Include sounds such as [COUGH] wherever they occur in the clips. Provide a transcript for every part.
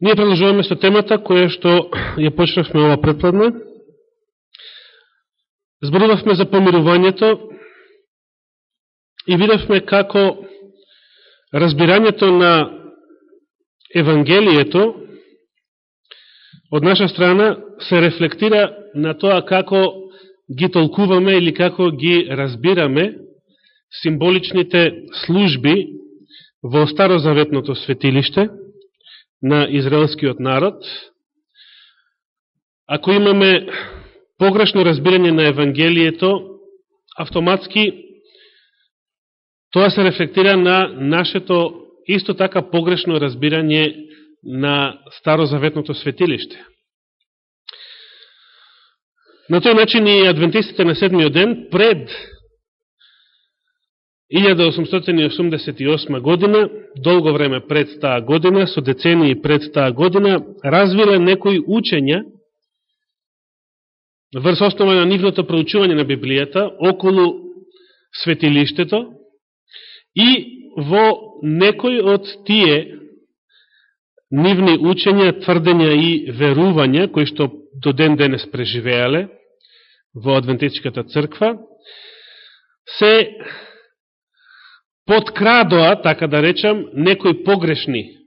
Ние продолжуваме со темата која што ја почнавме ова предпладна. Зборувавме за помирувањето и видавме како разбирањето на Евангелието од наша страна се рефлектира на тоа како ги толкуваме или како ги разбираме символичните служби во Старозаветното светилиште на израелскиот народ. Ако имаме погрешно разбирање на Евангелието, автоматски тоа се рефлектира на нашето исто така погрешно разбирање на Старозаветното светилиште. На тој начин и адвентистите на седмиот ден пред 1888 година, долго време пред таа година, со децении пред таа година, развиле некои учења врз основа на нивното проучување на Библијата околу светилиштето и во некои од тие нивни учења, тврдења и верувања, кои што до ден денес преживеале во Адвентичката црква, се подкрадоа, така да речам, некои погрешни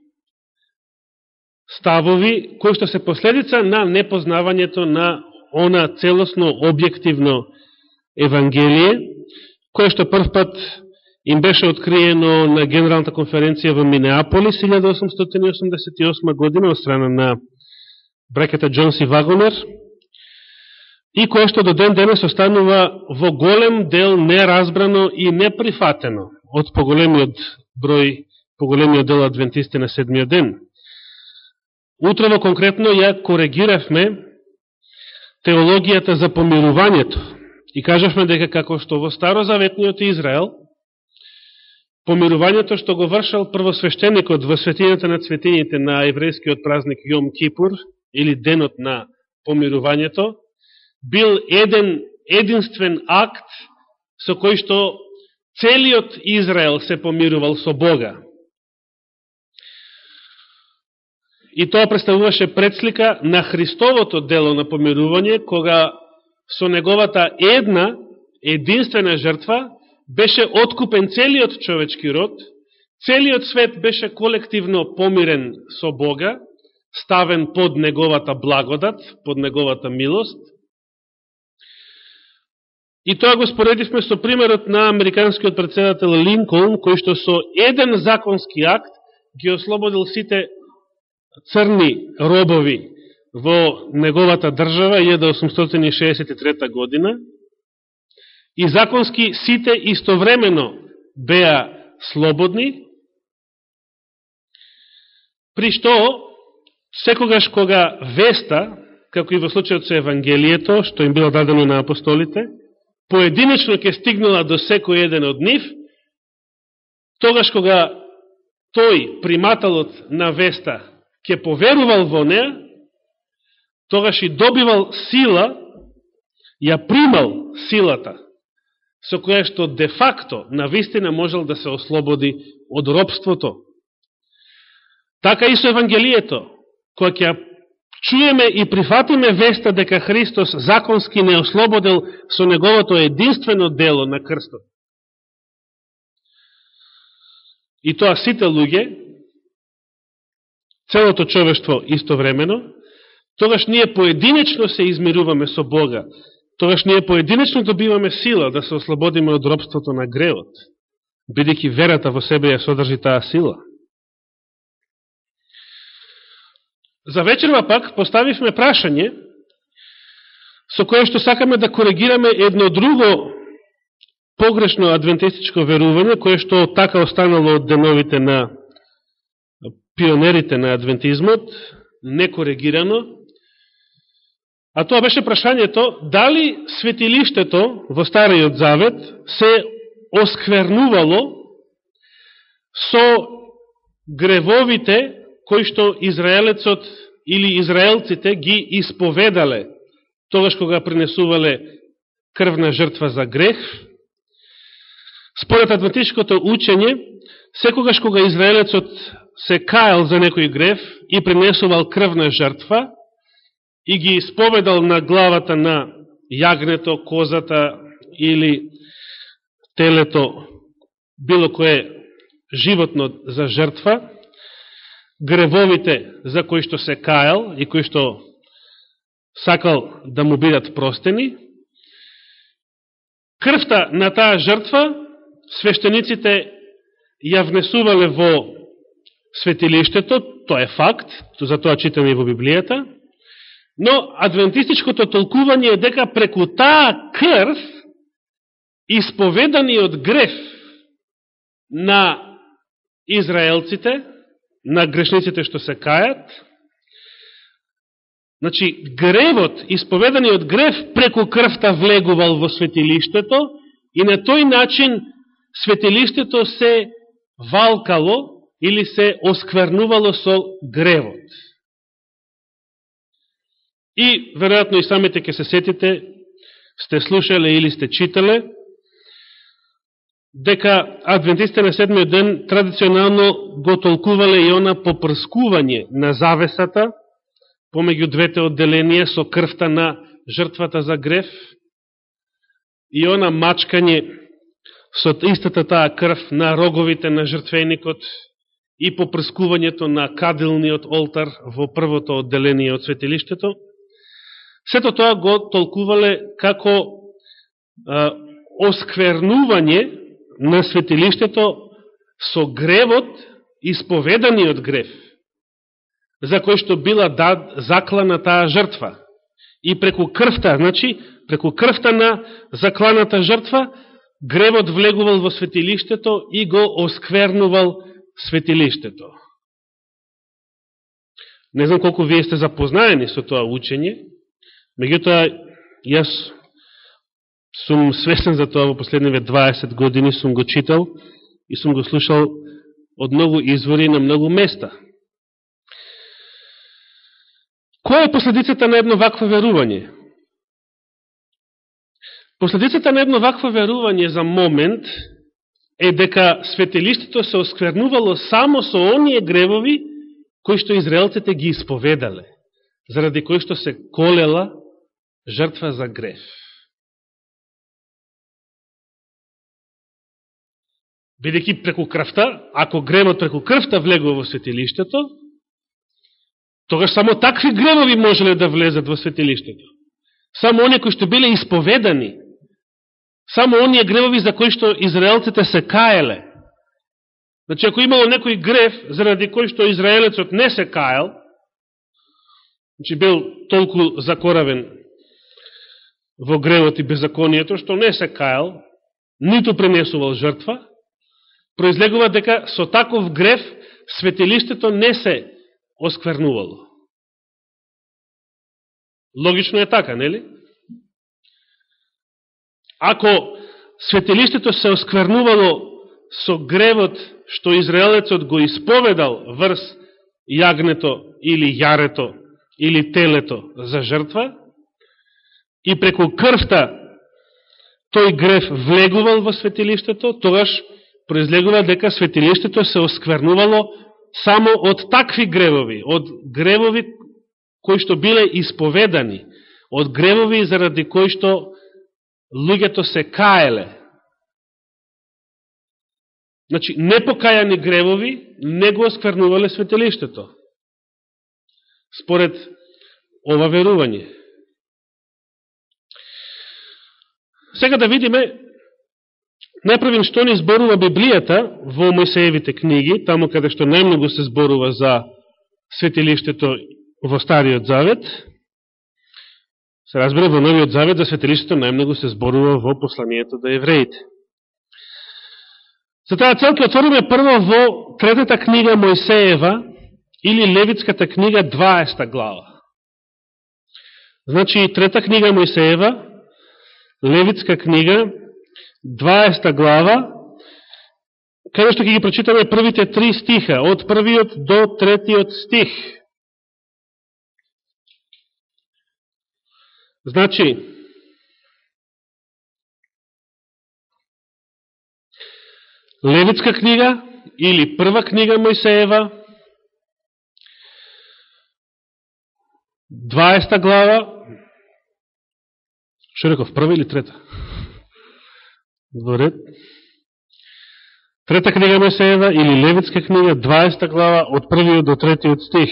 ставови, кои што се последица на непознавањето на она целосно, објективно Евангелие, кое што прв пат им беше откриено на Генералната конференција во Минеаполис 1888 година од страна на бракета Джонс и Вагонер и кое што до ден денес останува во голем дел неразбрано и неприфатено од поголемиот број, поголемиот дел адвентисти на седмиот ден. Утрово конкретно ја корегиравме теологијата за помирувањето и кажавме дека како што во Старозаветниот Израел, помирувањето што го вршал првосвещеникот во светињата на цветините на еврејскиот празник Јом Кипур, или денот на помирувањето, бил еден единствен акт со кој што целиот Израел се помирувал со Бога. И тоа представуваше предслика на Христовото дело на помирување, кога со неговата една, единствена жртва, беше откупен целиот човечки род, целиот свет беше колективно помирен со Бога, ставен под неговата благодат, под неговата милост, И тоа го споредивме со примерот на американскиот председател Линколн, кој што со еден законски акт ги ослободил сите црни робови во неговата држава 1863 година. И законски сите истовремено беа слободни, при што секогаш кога веста, како и во случајот со Евангелието, што им било дадено на апостолите, поединечно ќе стигнала до секој еден од нив, тогаш кога тој, приматалот на веста, ќе поверувал во неа, тогаш и добивал сила, ја примал силата, со која што де факто, на вистина, можел да се ослободи од робството. Така и со Евангелието, која ќе чуеме и прифатиме веста дека Христос законски не ослободил со неговото единствено дело на крстот. И тоа сите луѓе, целото човештво истовремено, тогаш ние поединечно се измируваме со Бога, тогаш ние поединечно добиваме сила да се ослободиме од робството на греот, бидејќи верата во себе ја содржи таа сила. За вечерва пак поставивме прашање со кое што сакаме да коригираме едно друго погрешно адвентистичко верување, кое што така останало од деновите на пионерите на адвентизмот, некоригирано, а тоа беше прашањето дали светилиштето во Стариот Завет се осквернувало со гревовите кои што израелецот или израелците ги исповедале тогаш кога принесувале крвна жртва за грех, според адвентичкото учење, секогаш кога Израелецот се каел за некој греф и принесувал крвна жртва и ги исповедал на главата на јагнето, козата или телето, било кое животно за жртва, гревовите за кои што се кајал и кои што сакал да му бидат простени, крвта на таа жртва свештениците ја внесувале во светилиштето, тоа е факт, за тоа читаме и во Библијата, но адвентистичкото толкување е дека преку таа крв, исповеданиот греф на израелците, на грешниците што се кајат, значи гревот, исповеданиот грев преку крвта влегувал во светилиштето и на тој начин светилиштето се валкало или се осквернувало со гревот. И, веројатно, и самите ке се сетите, сте слушале или сте читале, дека адвентистите на седмиот ден традиционално го толкувале и она попрскување на завесата помеѓу двете одделенија со крвта на жртвата за греф и она мачкање со истата таа крв на роговите на жртвеникот и попрскувањето на кадилниот олтар во првото одделение од светилиштето, сето тоа го толкувале како а, осквернување на светилиштето со гревот, исповеданиот грев, за кој што била дад, заклана таа жртва. И преку крвта, значи, преку крвта на закланата жртва, гревот влегувал во светилиштето и го осквернувал светилиштето. Не знам колку вие сте запознаени со тоа учење, меѓутоа, јас сум свесен за тоа во последниве 20 години, сум го читал и сум го слушал од многу извори на многу места. Која е последицата на едно вакво верување? Последицата на едно вакво верување за момент е дека светелиштето се осквернувало само со оние гревови кои што израелците ги исповедале, заради кои што се колела жртва за грев. Бидеќи преку крвта, ако гревот преку крвта влегува во светилиштето, тогаш само такви гревови можеле да влезат во светилиштето. Само оние кои што биле исповедани Само оние гревови за кои што израелците се каеле. Значи, ако имало некој грев, заради кој што израелецот не се каел, значи бил толку закоравен во гревот и беззаконието, што не се каел, ниту пренесувал жртва, произлегува дека со таков греф светилиштето не се осквернувало. Логично е така, нели? Ако светилиштето се осквернувало со гревот што Израелецот го исповедал врз јагнето или јарето или телето за жртва и преку крвта тој грев влегувал во светилиштето, тогаш произлегува дека светилиштето се осквернувало само од такви гревови, од гревови кои што биле исповедани, од гревови заради кои што луѓето се каеле. Значи, непокајани гревови не го осквернувале светелиштето. Според ова верување. Сега да видиме најпрвен што ни зборува Библијата во Мојсеевите книги, таму каде што најмногу се зборува за светилиштето во Стариот Завет, Се разбира, во Новиот Завет за светилиштето најмногу се зборува во посланието до евреите. За таа цел ќе отвориме прво во третата книга Мојсеева или Левитската книга 20 глава. Значи, трета книга Мојсеева, Левитска книга, 20 глава, каде што ќе ги прочитаме првите три стиха, од првиот до третиот стих. Значи, Левитска книга, или прва книга Мојсеева, 20 глава, Ширеков, прва или трета? Дворед. Трета книга Мојсеева или Левитска книга, 20 глава, од првиот до третиот стих.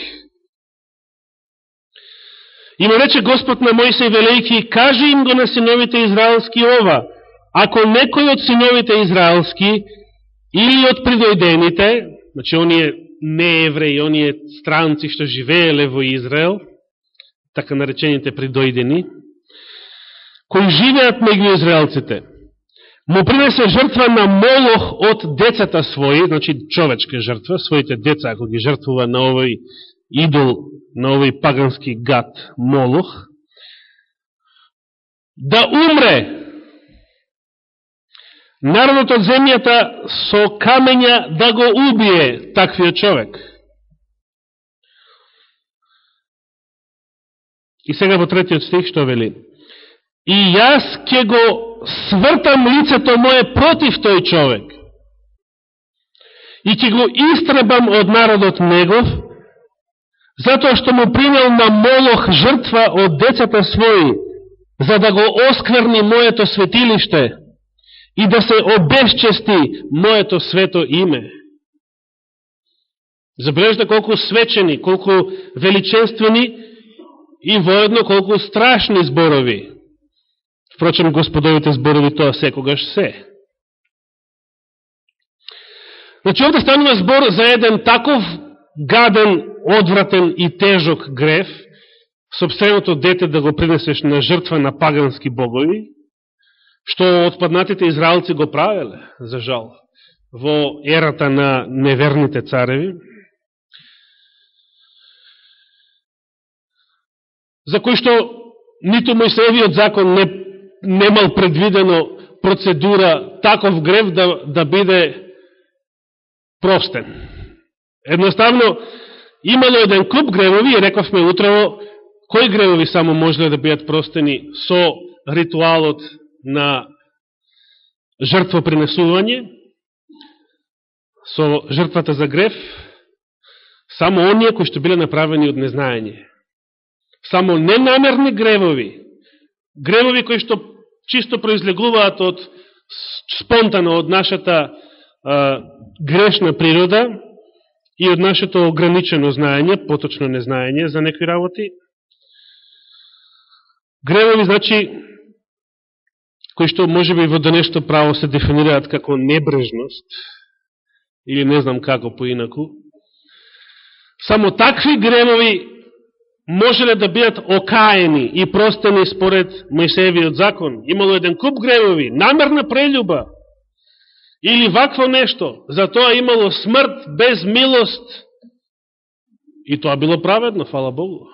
И му рече Господ на Мојсей велејки, кажи им го на синовите израелски ова, ако некој од синовите израелски или од придојдените, значи оние не евреи, оние странци што живееле во Израел, така наречените придојдени, кои живеат меѓу израелците, му принесе жртва на молох од децата своји, значи човечка жртва, своите деца, ако ги жртвува на овој идол, на овој пагански гад, молох, да умре народот од земјата со камења да го убие таквиот човек. И сега во третиот стих што вели? И јас ќе го свртам лицето моје против тој човек. И ќе го истребам од народот негов, затоа што му принел на молох жртва од децата своји, за да го оскверни моето светилиште и да се обесчести моето свето име. Забележда колку свечени, колку величествени и воедно колку страшни зборови. Впрочем, господовите зборови тоа секогаш се. Значи, овде станува збор за еден таков гаден, одвратен и тежок греф, собственото дете да го принесеш на жртва на пагански богови, што отпаднатите израелци го правеле, за жал, во ерата на неверните цареви, за кој што нито Мојсеевиот закон не немал предвидено процедура таков грев да, да биде простен. Едноставно, имало еден куп гревови и рековме утрово, кои гревови само можеле да бидат простени со ритуалот на жртвопринесување, со жртвата за грев, само оние кои што биле направени од незнаење. Само ненамерни гревови, гревови кои што чисто произлегуваат од спонтано од нашата а, грешна природа и од нашето ограничено знаење, поточно незнаење за некои работи. Гревови, значи, кои што може би во денешто право се дефинираат како небрежност, или не знам како поинаку, само такви гревови можеле да бидат окаени и простени според Мојсеевиот закон. Имало еден куп гревови, намерна прелюба, или вакво нешто, за тоа имало смрт без милост, и тоа било праведно, фала Богу.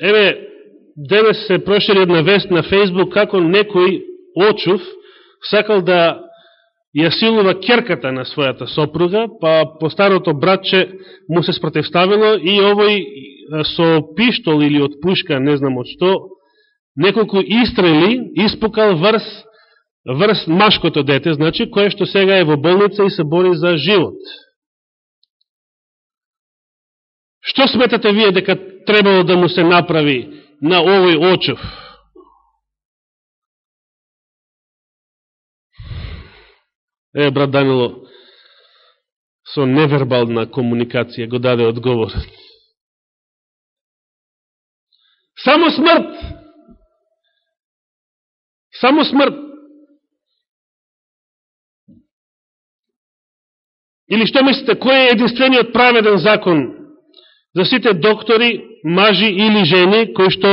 Еве, денес се прошири една вест на Фейсбук како некој очув сакал да ја силува керката на својата сопруга, па по старото братче му се спротивставило и овој со пиштол или од пушка, не знам од што, неколку истрели испукал врз, врз машкото дете, значи, кое што сега е во болница и се бори за живот. Што сметате вие дека требало да му се направи на овој очов? Е, брат Данило, со невербална комуникација го даде одговор. Само смрт! Само смрт! Или што мислите, кој е единствениот праведен закон за сите доктори, мажи или жени, кои што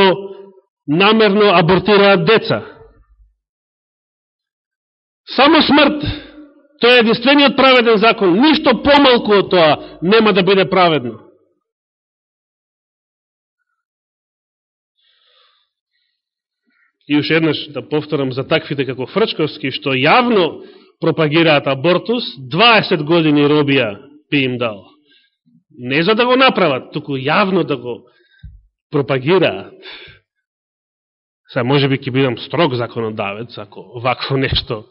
намерно абортираат деца? Само смрт! Тоа е единствениот праведен закон. Ништо помалку од тоа нема да биде праведно. И уште еднаш да повторам за таквите како Фрчковски, што јавно пропагираат абортус, 20 години робија би им дал. Не за да го направат, туку јавно да го пропагираат. Са може би ќе бидам строг законодавец, ако вакво [LAUGHS] нешто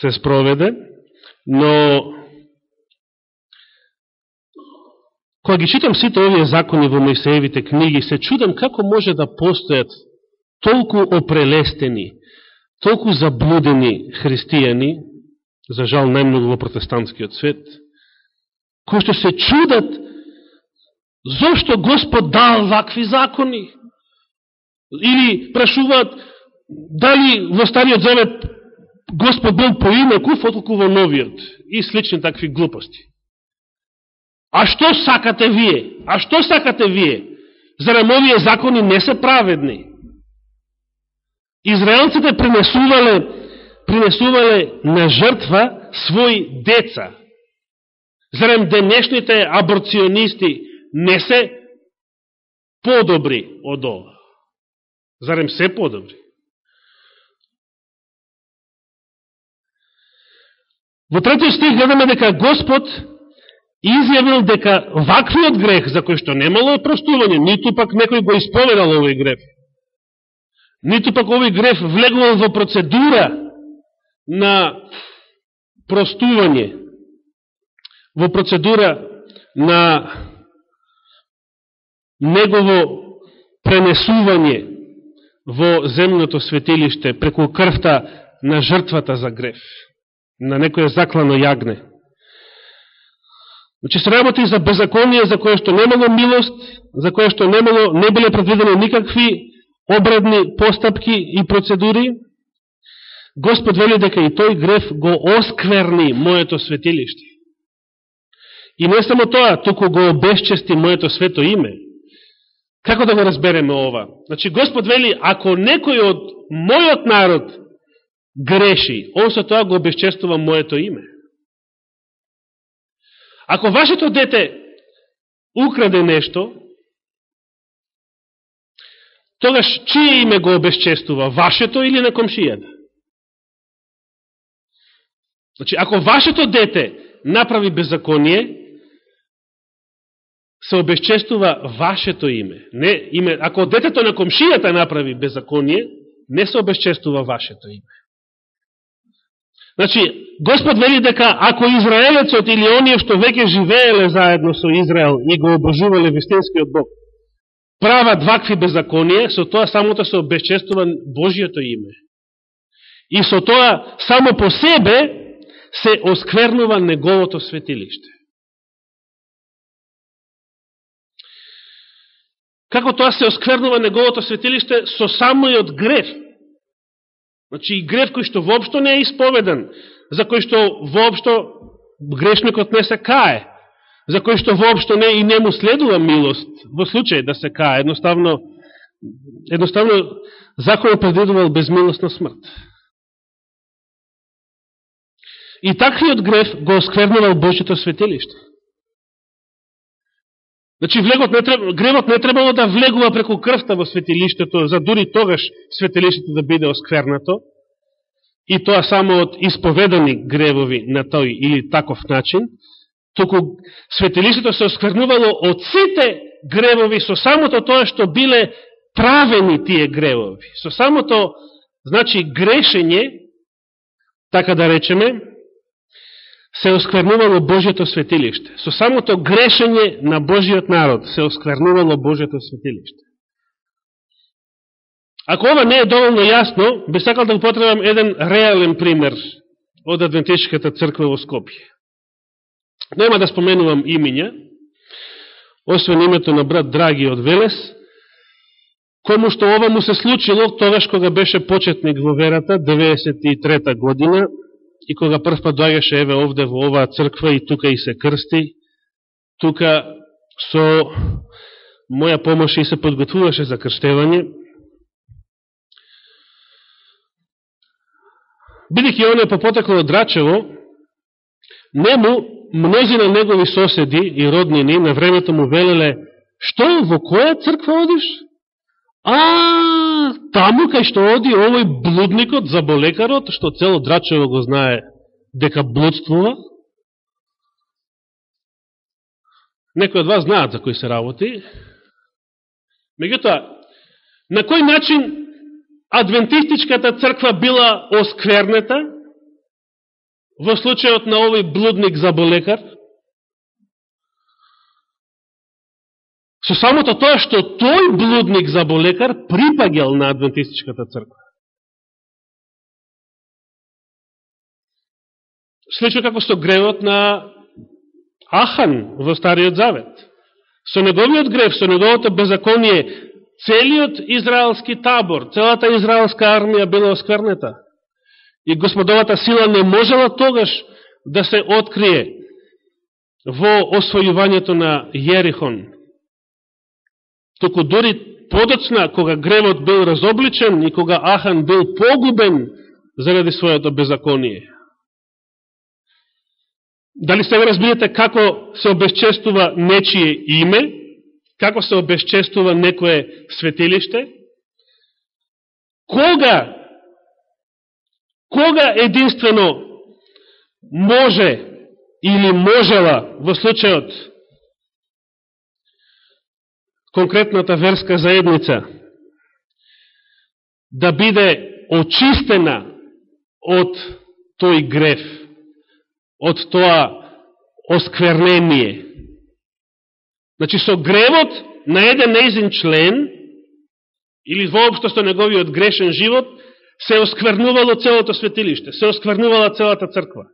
се спроведе, но кога ги читам сите овие закони во Моисеевите книги, се чудам како може да постојат толку опрелестени, толку заблудени христијани, за жал најмногу во протестантскиот свет, кои што се чудат зошто Господ дал вакви закони. Или прашуваат дали во Стариот Завет Господ бил поинаков, отколку во Новиот. И слични такви глупости. А што сакате вие? А што сакате вие? Зарем овие закони не се праведни? Израелците принесувале, принесувале на жртва своји деца. Зарем денешните аборционисти не се подобри од ова? Зарем се подобри? Во третиот стих гледаме дека Господ изјавил дека ваквиот грех, за кој што немало простување, ниту пак некој го исповедал овој грех, ниту пак овој грех влегувал во процедура на простување, во процедура на негово пренесување во земното светилиште преку крвта на жртвата за греф на некоја заклано јагне. Значи се работи за беззаконие за кое што немало милост, за кое што немало, не биле предвидени никакви обредни постапки и процедури. Господ вели дека и тој греф го оскверни моето светилиште. И не само тоа, туку го обесчести моето свето име. Како да го разбереме ова? Значи, Господ вели, ако некој од мојот народ греши, он со тоа го обесчестува моето име. Ако вашето дете украде нешто, тогаш чие име го обесчестува? Вашето или на комшијата? Значи, ако вашето дете направи беззаконие, се обесчестува вашето име. Не, име. Ако детето на комшијата направи беззаконие, не се обесчестува вашето име. Значи, Господ вели дека ако Израелецот или оние што веќе живееле заедно со Израел и го обожувале вистинскиот Бог, прават вакви беззаконие, со тоа самото се обезчестува Божиото име. И со тоа само по себе се осквернува неговото светилиште. Како тоа се осквернува неговото светилиште? Со самојот греф. Значи и грев кој што воопшто не е исповедан, за кој што воопшто грешникот не се кае, за кој што воопшто не и не му следува милост во случај да се кае, едноставно едноставно законот предвидувал безмилостна смрт. И таквиот грев го осквернувал Божито светилиште. Значи, влегот не треба, гревот не требало да влегува преку крвта во светилиштето, за дури тогаш светилиштето да биде осквернато, и тоа само од исповедани гревови на тој или таков начин, току светилиштето се осквернувало од сите гревови со самото тоа што биле правени тие гревови. Со самото, значи, грешење, така да речеме, се осквернувало Божјето светилиште. Со самото грешење на Божиот народ се осквернувало Божјето светилиште. Ако ова не е доволно јасно, би сакал да употребам еден реален пример од Адвентишката црква во Скопје. Нема да споменувам имиња, освен името на брат Драги од Велес, кому што ова му се случило тогаш кога беше почетник во верата, 93 година, и кога прв пат доаѓаше еве овде во оваа црква и тука и се крсти, тука со моја помош и се подготвуваше за крштевање. Бидеќи он е по потекло од Рачево, нему мнози на негови соседи и роднини на времето му велеле, што, во која црква одиш? А, таму кај што оди овој блудникот за болекарот, што цело Драчево го знае дека блудствува. Некои од вас знаат за кој се работи. Меѓутоа, на кој начин адвентистичката црква била осквернета? во случајот на овој блудник заболекар? Со самото тоа што тој блудник заболекар припагел на Адвентистичката црква. Слично како со гревот на Ахан во Стариот Завет. Со неговиот грев, со неговото беззаконие, целиот израелски табор, целата израелска армија била осквернета. И господовата сила не можела тогаш да се открие во освојувањето на Јерихон. Току дори подоцна, кога гревот бил разобличен и кога Ахан бил погубен заради својото беззаконие. Дали сега разбирате како се обесчестува нечие име, како се обесчестува некое светилиште? Кога, кога единствено може или можела во случајот конкретната верска заедница да биде очистена од тој греф, од тоа осквернение. Значи, со гревот на еден неизин член, или воопшто со неговиот грешен живот, се осквернувало целото светилиште, се осквернувала целата црква.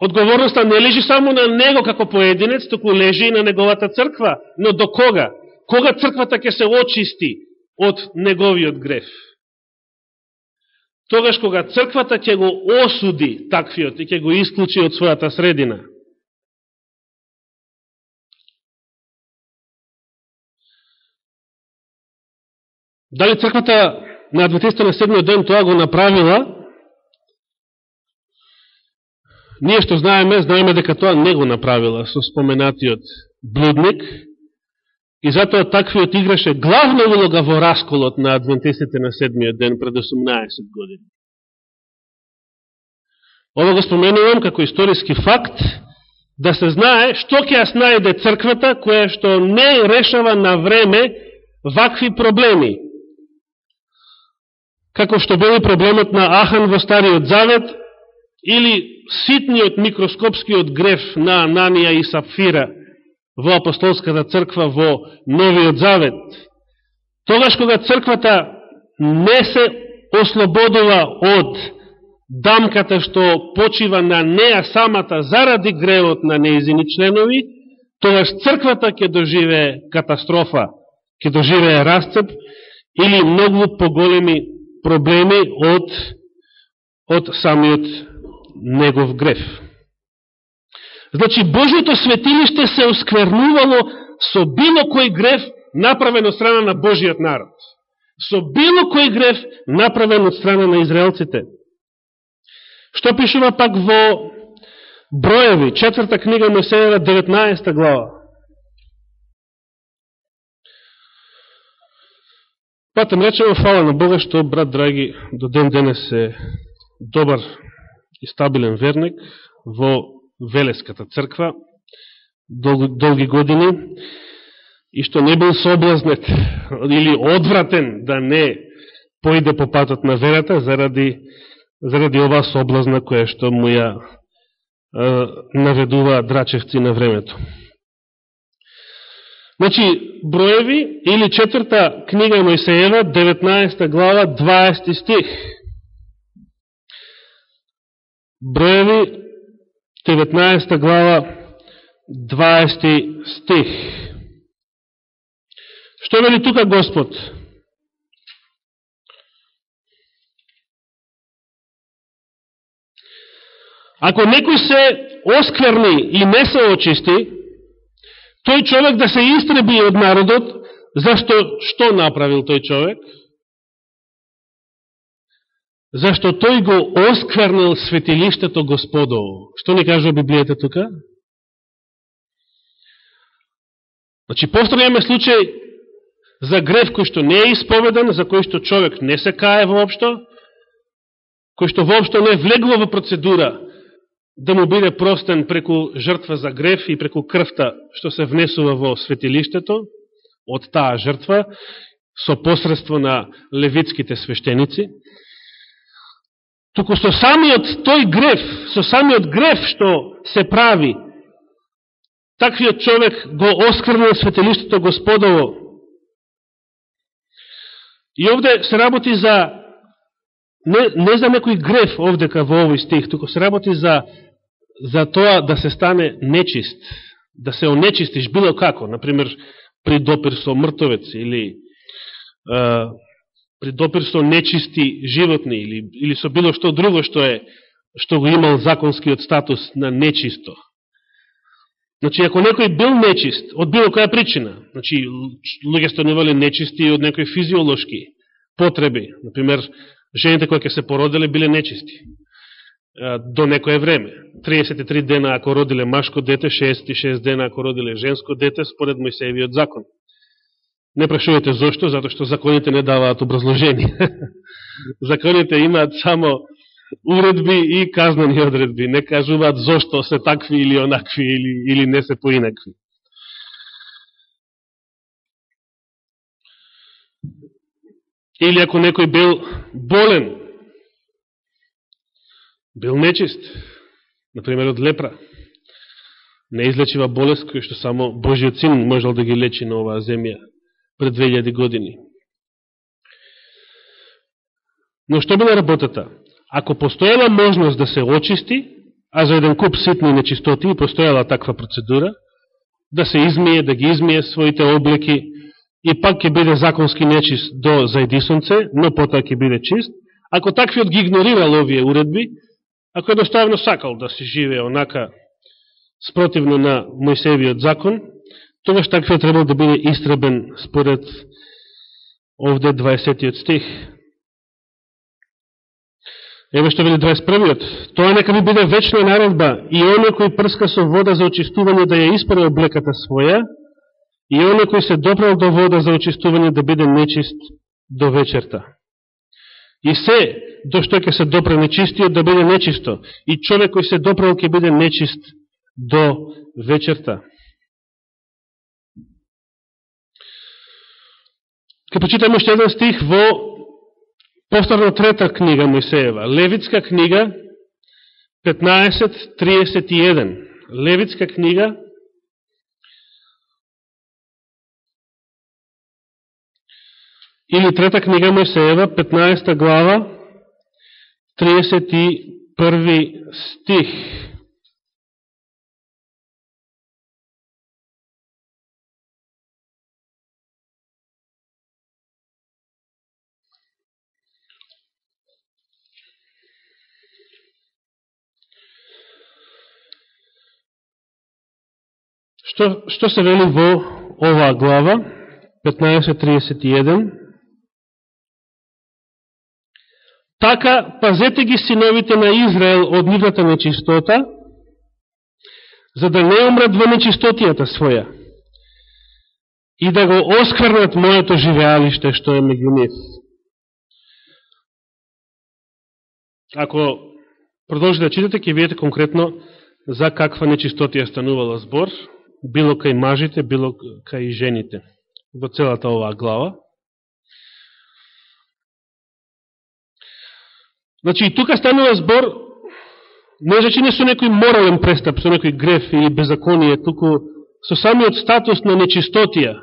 Одговорноста не лежи само на него како поединец, току лежи и на неговата црква. Но до кога? Кога црквата ќе се очисти од неговиот греф? тогаш кога црквата ќе го осуди таквиот и ќе го исклучи од својата средина. Дали црквата на Адвентиста на седмиот ден тоа го направила? Ние што знаеме, знаеме дека тоа не го направила со споменатиот блудник, И затоа таквиот играше главна улога во расколот на адвентистите на седмиот ден пред 18 години. Ова го споменувам како историски факт, да се знае што ќе јас најде црквата која што не решава на време вакви проблеми. Како што били проблемот на Ахан во Стариот Завет или ситниот микроскопскиот греф на Ананија и Сапфира – во апостолската црква во Новиот Завет. Тогаш кога црквата не се ослободува од дамката што почива на неа самата заради греот на неизини членови, тогаш црквата ќе доживее катастрофа, ќе доживее расцеп или многу поголеми проблеми од, од самиот негов греф. Значи, Божиото светилиште се осквернувало со било кој греф направен од страна на Божиот народ. Со било кој греф направен од страна на израелците. Што пишува пак во Броеви, четврта книга Мојсеева, 19 глава. Патем речево, фала на Бога, што, брат драги, до ден денес е добар и стабилен верник во Велеската црква дол, долги години и што не бил соблазнет или одвратен да не поиде по патот на верата заради, заради ова соблазна која што му ја е, наведува драчевци на времето. Значи, броеви или четврта книга Мојсеева, 19 глава, 20 стих. Броеви 19 глава, 20 стих. Што вели тука Господ? Ако некој се оскверни и не се очисти, тој човек да се истреби од народот, зашто што направил тој човек? Зашто тој го осквернал светилиштето Господово. Што ни кажува Библијата тука? Значи, повторно имаме случај за греф кој што не е исповедан, за кој што човек не се кае воопшто, кој што воопшто не влегува во процедура да му биде простен преку жртва за греф и преку крвта што се внесува во светилиштето од таа жртва со посредство на левитските свештеници туку со самиот тој греф, со самиот греф што се прави, таквиот човек го оскрнува светелиштето Господово. И овде се работи за не, не за некој греф овдека во овој стих, туку се работи за, за тоа да се стане нечист, да се онечистиш било како, например, при допир со мртовец или а, при допир со нечисти животни или, или со било што друго што е што го имал законскиот статус на нечисто. Значи, ако некој бил нечист, од било која причина, значи, луѓе станували нечисти од некои физиолошки потреби, например, жените кои ќе се породиле биле нечисти до некое време. 33 дена ако родиле машко дете, 66 дена ако родиле женско дете, според Мојсеевиот закон. Не прашувате зошто, затоа што законите не даваат образложение. [LAUGHS] законите имаат само уредби и казнени одредби. Не кажуваат зошто се такви или онакви, или, или не се поинакви. Или ако некој бил болен, бил нечист, например од лепра, неизлечива болест која што само Божиот син можел да ги лечи на оваа земја пред 2000 години. Но што била работата? Ако постоела можност да се очисти, а за еден куп ситни нечистоти постоела таква процедура, да се измие, да ги измие своите облеки, и пак ќе биде законски нечист до заедисонце, но потоа ќе биде чист, ако таквиот ги игнорирал овие уредби, ако едноставно сакал да се живее онака спротивно на Мојсевиот закон, тогаш таквиот треба да биде истребен според овде 20 стих. Еве што биде 21-иот. Тоа нека ви биде вечна наредба и оне кој прска со вода за очистување да ја испаре облеката своја и оне кој се допрал до вода за очистување да биде нечист до вечерта. И се, до што ќе се допре нечистиот да биде нечисто. И човек кој се допрал ќе биде нечист до вечерта. Ке почитаме уште еден стих во повторно трета книга Мојсеева. Левитска книга 15.31. Левитска книга или трета книга Мојсеева, 15 глава, 31 стих. Што, што се вели во оваа глава, 15.31? Така, пазете ги синовите на Израел од нивната нечистота, за да не умрат во нечистотијата своја и да го оскврнат моето живеалиште што е меѓу нив. Ако продолжите да читате, ќе видите конкретно за каква нечистотија станувала збор, било кај мажите, било кај жените, во целата оваа глава. Значи, и тука станува збор, не значи не со некој морален престап, со некој греф или беззаконие, туку со самиот статус на нечистотија.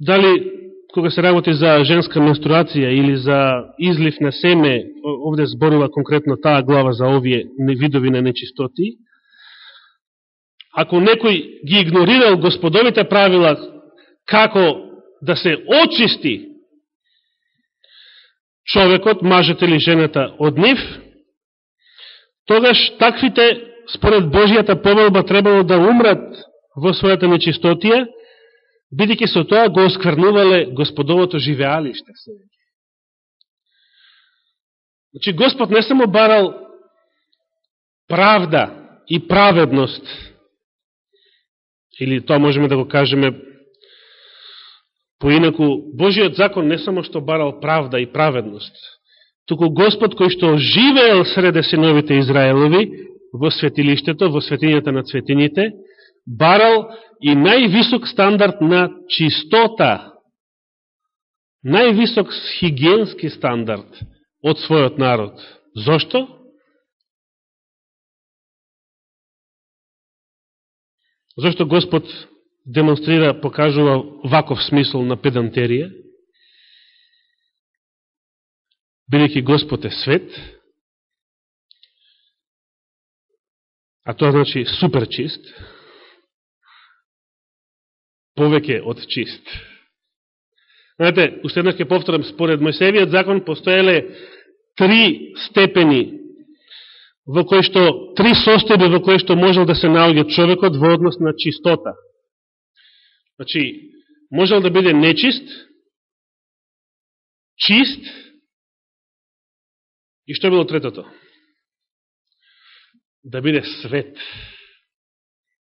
Дали, кога се работи за женска менструација или за излив на семе, овде зборува конкретно таа глава за овие видови на нечистоти, ако некој ги игнорирал господовите правила како да се очисти човекот, мажете или жената од нив, тогаш таквите, според Божијата повелба, требало да умрат во својата нечистотија, бидеќи со тоа го осквернувале господовото живеалиште. Значи, Господ не само барал правда и праведност, или тоа можеме да го кажеме Поинаку, Божиот закон не само што барал правда и праведност, туку Господ кој што живеел среде синовите Израелови во светилиштето, во светињата на цветините, барал и највисок стандард на чистота, највисок хигиенски стандард од својот народ. Зошто? Зошто Господ демонстрира, покажува ваков смисол на педантерија? Бидеќи Господ е свет, а тоа значи супер чист, повеќе од чист. Знаете, уште еднаш ќе повторам, според Мојсевиот закон постоеле три степени во кои што, три состојби во кои што можел да се наоѓа човекот во однос на чистота. Значи, можел да биде нечист, чист и што било третото? Да биде свет.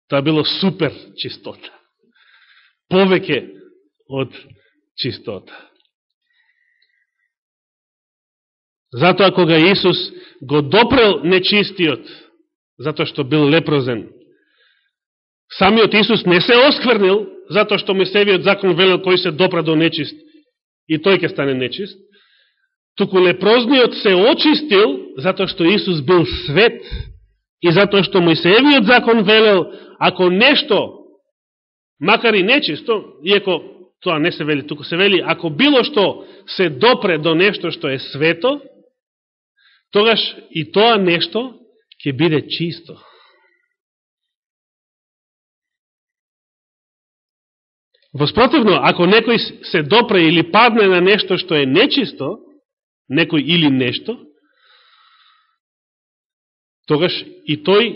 Тоа било супер чистота. Повеќе од чистота. Затоа кога Исус го допрел нечистиот, затоа што бил лепрозен, самиот Исус не се осквернил, затоа што Месевиот закон велел кој се допра до нечист и тој ќе стане нечист, туку лепрозниот се очистил затоа што Исус бил свет и затоа што Мојсеевиот закон велел ако нешто, макар и нечисто, иеко тоа не се вели, туку се вели, ако било што се допре до нешто што е свето, тогаш и тоа нешто ќе биде чисто. Воспротивно, ако некој се допре или падне на нешто што е нечисто, некој или нешто, тогаш и тој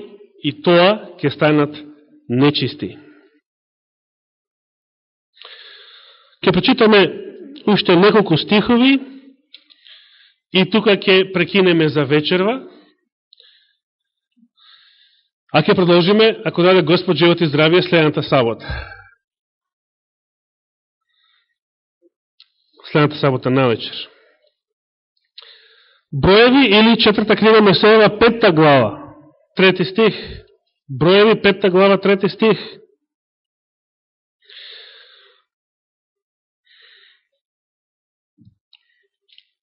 и тоа ќе станат нечисти. Ке прочитаме уште неколку стихови и тука ќе прекинеме за вечерва. А ќе продолжиме, ако даде Господ живот и здравие, следната сабота. Следната сабота на вечер. Броеви или четврта книга Месеева, петта глава, трети стих. Броеви, петта глава, трети стих.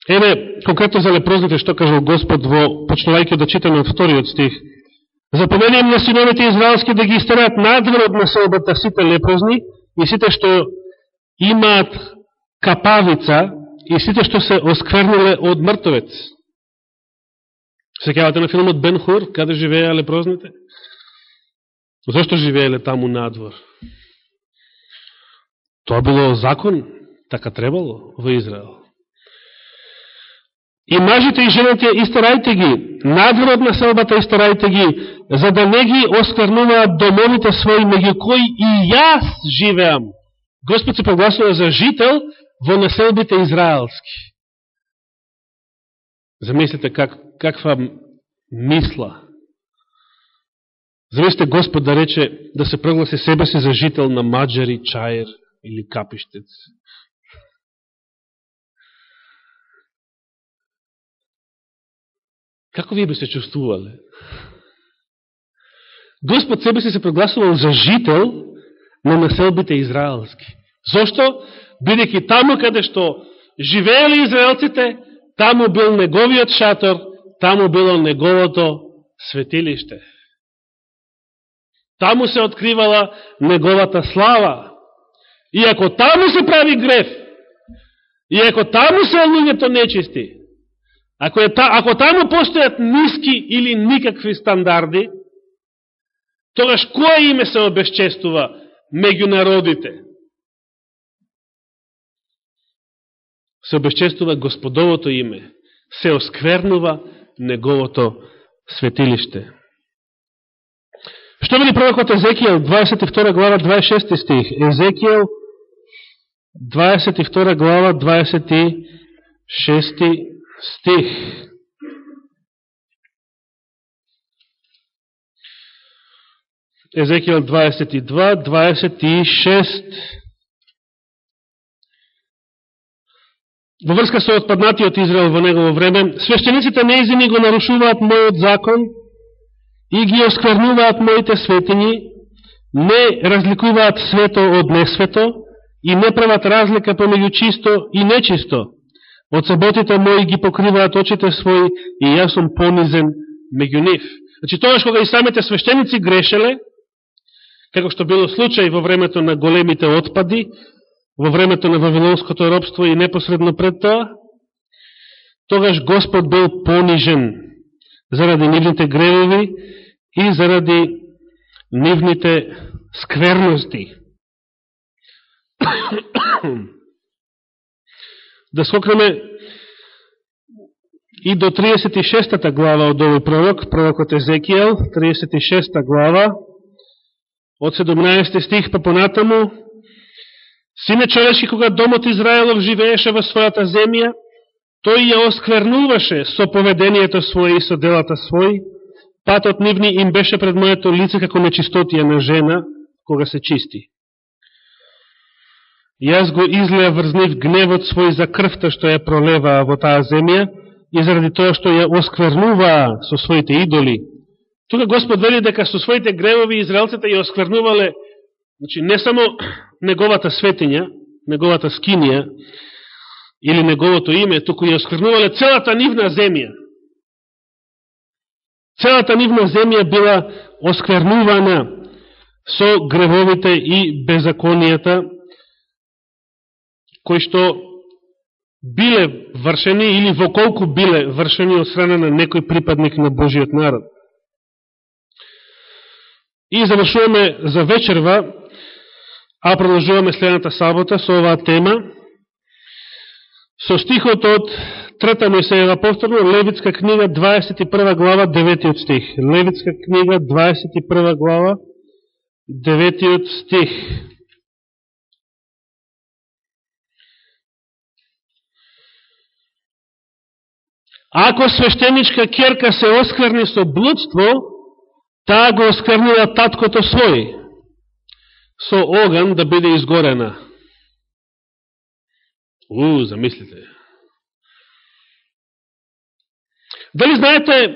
Еве, конкретно за лепрозните, што кажал Господ во, почнувајќи да читаме од вториот стих. Заповедам на синовите израелски да ги истерат надвор од населбата сите лепрозни и сите што имаат капавица и сите што се оскверниле од мртовец. Секавате на филмот Бен Хур, каде живееа лепрозните? Зошто живееле таму надвор? Тоа било закон, така требало во Израел. И мажите и жените истарајте ги, надвор од населбата истарајте ги, за да не ги осквернуваат домовите своји, меѓу кои и јас живеам. Господ се прогласува за жител во населбите израелски. Замислите как, каква мисла. Замислите Господ да рече, да се прогласи себе си за жител на Маджари, Чаир или Капиштец. Како вие би се чувствувале? Господ себе се се прогласувал за жител на населбите израелски. Зошто? Бидеќи таму каде што живеели израелците, таму бил неговиот шатор, таму било неговото светилиште. Таму се откривала неговата слава. И ако таму се прави греф, и ако таму се луѓето нечисти, Ако, е, ако таму постојат ниски или никакви стандарди, тогаш кое име се обесчестува меѓу народите? Се обесчестува Господовото име, се осквернува Неговото светилиште. Што вели пророкот Езекијел, 22 глава, 26 стих? Езекијел, 22 глава, 26 стих. Езекијал 22, 26. Во врска со отпаднатиот Израел во негово време, свещениците неизини го нарушуваат мојот закон и ги осквернуваат моите светини, не разликуваат свето од несвето и не прават разлика помеѓу чисто и нечисто Од саботите мои ги покриваат очите своји и јас сум понизен меѓу нив. Значи, тогаш кога и самите свештеници грешеле, како што било случај во времето на големите отпади, во времето на Вавилонското робство и непосредно пред тоа, тогаш Господ бил понижен заради нивните гревови и заради нивните скверности да скокнеме и до 36-та глава од овој пророк, пророкот Езекијел, 36-та глава, од 17 стих па понатаму, Сине човечки кога домот Израелов живееше во својата земја, тој ја осквернуваше со поведението своје и со делата своји, патот нивни им беше пред моето лице како нечистотија на жена, кога се чисти. Јас го излеа врз нив гневот свој за крвта што ја пролеваа во таа земја и заради тоа што ја осквернуваа со своите идоли. Тука Господ вели дека со своите гревови израелците ја осквернувале значи, не само [CLEARS THROAT] неговата светиња, неговата скинија, или неговото име, туку ја осквернувале целата нивна земја. Целата нивна земја била осквернувана со гревовите и беззаконијата, кои што биле вршени или во колку биле вршени од страна на некој припадник на Божиот народ. И завршуваме за вечерва, а продолжуваме следната сабота со оваа тема, со стихот од Трета Мојсеева повторно, Левитска книга, 21 глава, 9 стих. Левитска книга, 21 глава, 9 стих. Ако свештеничка керка се оскверни со блудство, таа го осквернила таткото свој, со оган да биде изгорена. У, замислите. Дали знаете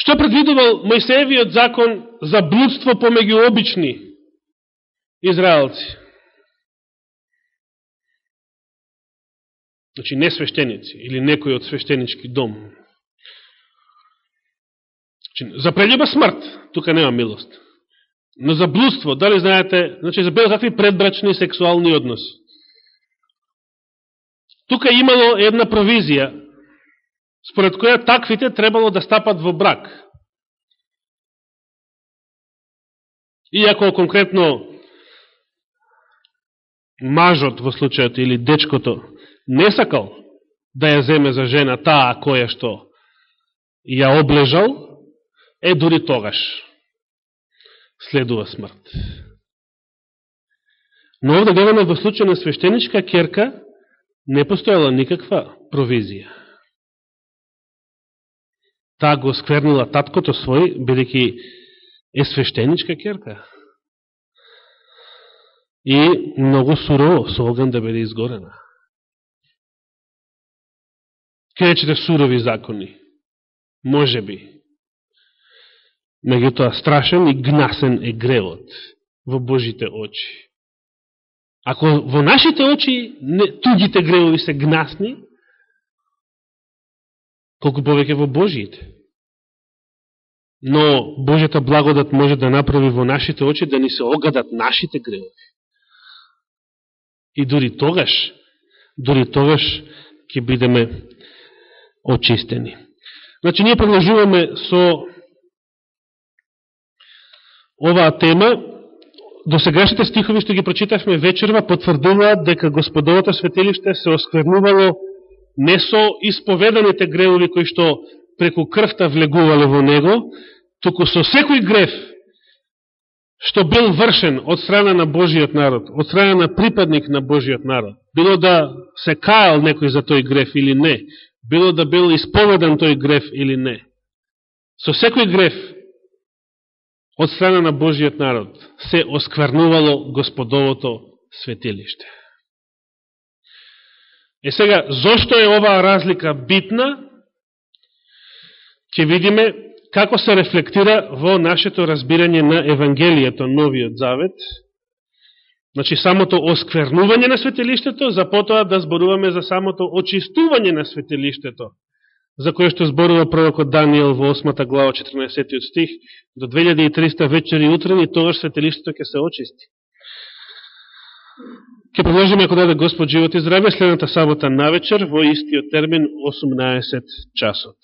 што предвидувал Мојсеевиот закон за блудство помеѓу обични израелци? Значи, не свештеници, или некој од свештенички дом. Значи, за прелюба смрт, тука нема милост. Но за блудство, дали знаете, значи за било какви предбрачни сексуални односи. Тука имало една провизија, според која таквите требало да стапат во брак. Иако конкретно мажот во случајот или дечкото не сакал да ја земе за жена таа која што ја облежал, е дури тогаш следува смрт. Но овде гледаме во случај на свештеничка керка не постојала никаква провизија. Таа го сквернила таткото свој, бидеќи е свештеничка керка. И многу сурово со оган да биде изгорена. Ке речете сурови закони? Може би. Меѓутоа страшен и гнасен е гревот во Божите очи. Ако во нашите очи не, тугите гревови се гнасни, колку повеќе во Божиите. Но Божјата благодат може да направи во нашите очи да ни се огадат нашите гревови. И дури тогаш, дури тогаш ќе бидеме очистени. Значи, ние продолжуваме со оваа тема. До сегашните стихови што ги прочитавме вечерва потврдуваат дека Господовото светилиште се осквернувало не со исповеданите гревови кои што преку крвта влегувале во него, туку со секој грев што бил вршен од страна на Божиот народ, од страна на припадник на Божиот народ, било да се каал некој за тој греф или не, било да бил исповедан тој греф или не. Со секој греф од страна на Божиот народ се осквернувало Господовото светилиште. Е сега, зошто е оваа разлика битна? Ке видиме како се рефлектира во нашето разбирање на Евангелието, Новиот Завет, Значи, самото осквернување на светилиштето, за потоа да зборуваме за самото очистување на светилиштето, за кое што зборува пророкот Данијел во 8 глава 14 стих, до 2300 вечери и утрени тогаш светилиштето ќе се очисти. Ке продолжиме ако даде Господ живот и здраве следната сабота на вечер во истиот термин 18 часот.